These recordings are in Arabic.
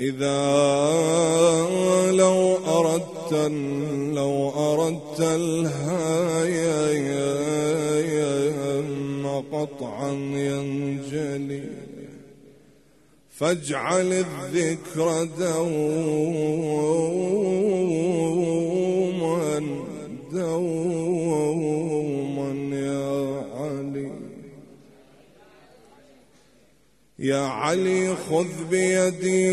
إذا لو أردت لو أردت الهاية قطعا ينجلي فاجعل الذكر دوما دوما يا علي خذ بيدي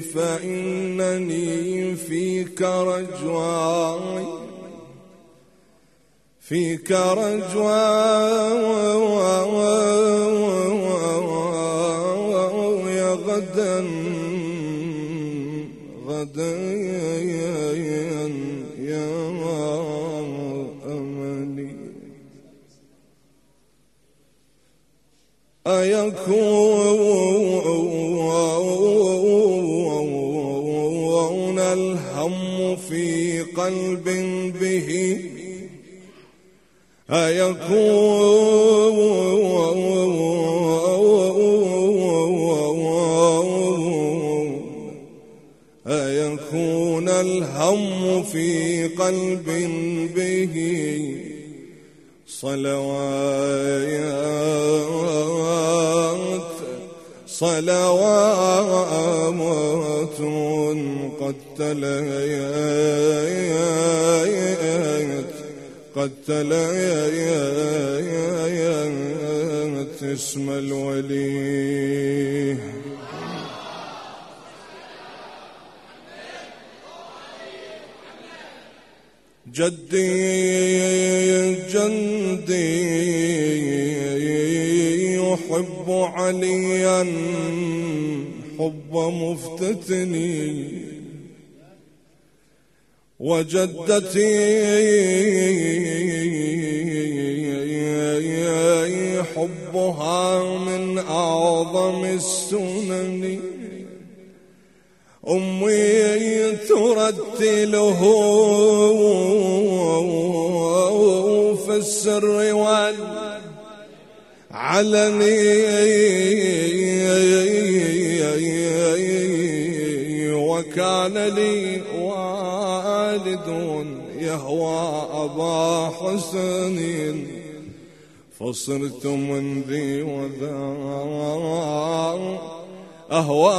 فإنني فيك رجواي فيك غدا غدا أيكون الهم في قلب به. أيكون الهم في قلب به. صلوات صلوات قد تليت قد تليت اسم الولي. جدي جندي يحب عليا حب مفتتني وجدتي حبها من أعظم السنن. أمي ترتله في السر والعلني وكان لي والد يهوى أبا حسن. فصرت من ذي وذا أهوى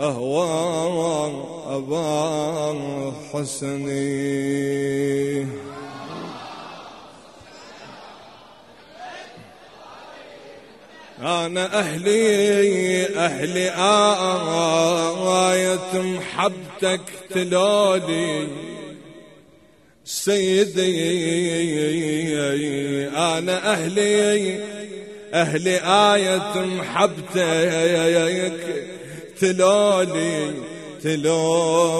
أهوى أبا حسن. أنا أهلي أهلي آية محبتك تلولي. سيدي أنا أهلي أهلي آية محبتك تلولي. تلولي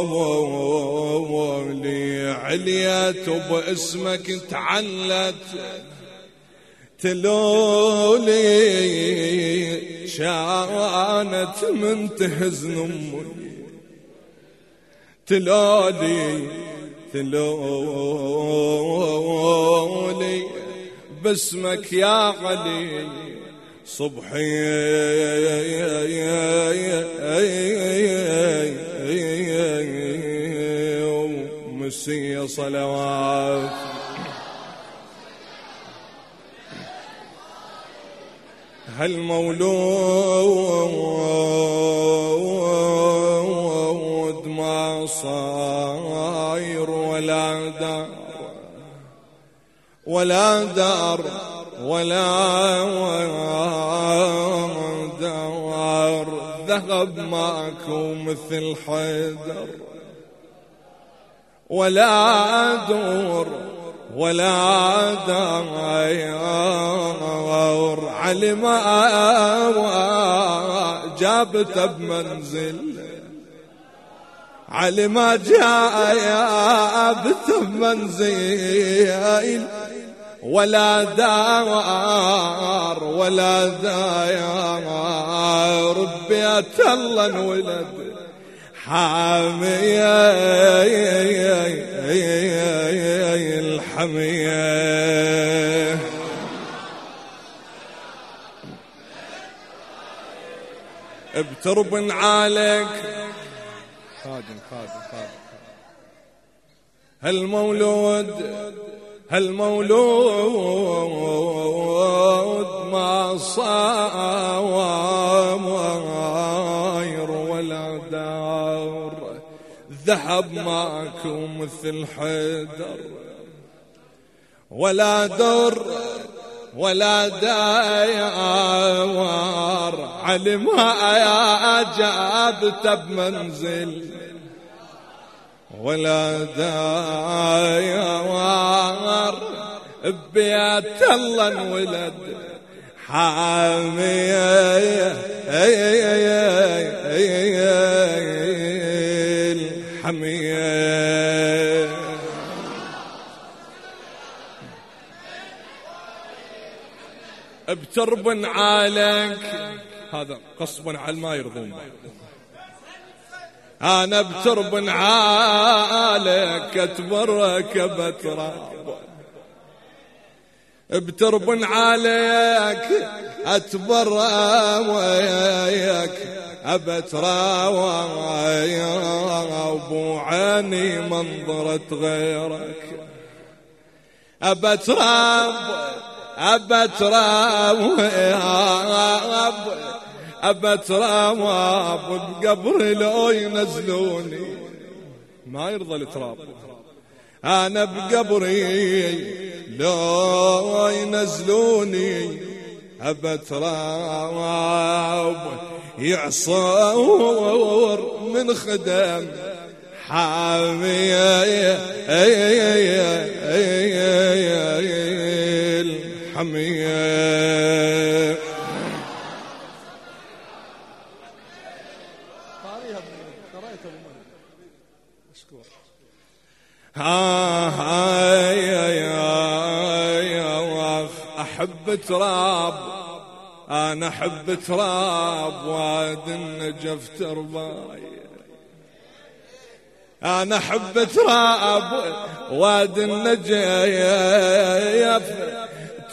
عليت وباسمك تعلت. تلولي شانت من تهزن أمي. تلولي تلولي باسمك يا علي صبحي. مسي صلوات. هالمولود ما صاير ولا دار؟ ولا دار ولا دار. ذهب ماكو مثل حيدر ولا دور ولا دار علم جابته بمنزل. علي ما جاء يا بمنزل. ولا دار ولا دار بيت الله انولد حامية الحمية بترب عليك خادم خادم خادم. هالمولود هالمولود ما صاير ولا دار. ذهب ماكو مثل حدر. ولا در ولا داير علمها يا جابت بمنزل ولا داير بيات الله انولد. حامي. الحميه بترب عالك. هذا قصبا على ما يرضون أنا بترب عالك أتبرك بتراب. بترب عليك ابترى ابو عيني منظرة غيرك. ابتراب ابتراب ابتراب بقبر لو ينزلوني ما يرضى التراب أنا بقبري لو ينزلوني ابتراب يعصور من خدم حامي الحميه ها يا أحب تراب أنا أحب تراب واد النجف ترباي أنا أحب تراب واد النجف.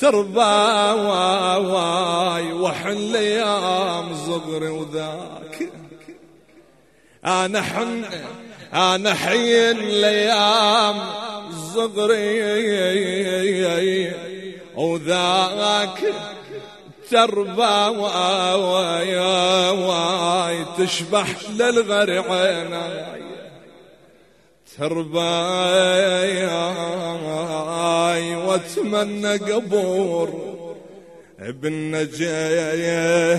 تربا واي وحن أيام صغري وذاك. أنا حن أنا حين الأيام صغري وذاك. تربى واي تشبح للغرعين ترباي واتمنى قبور ابن نجايا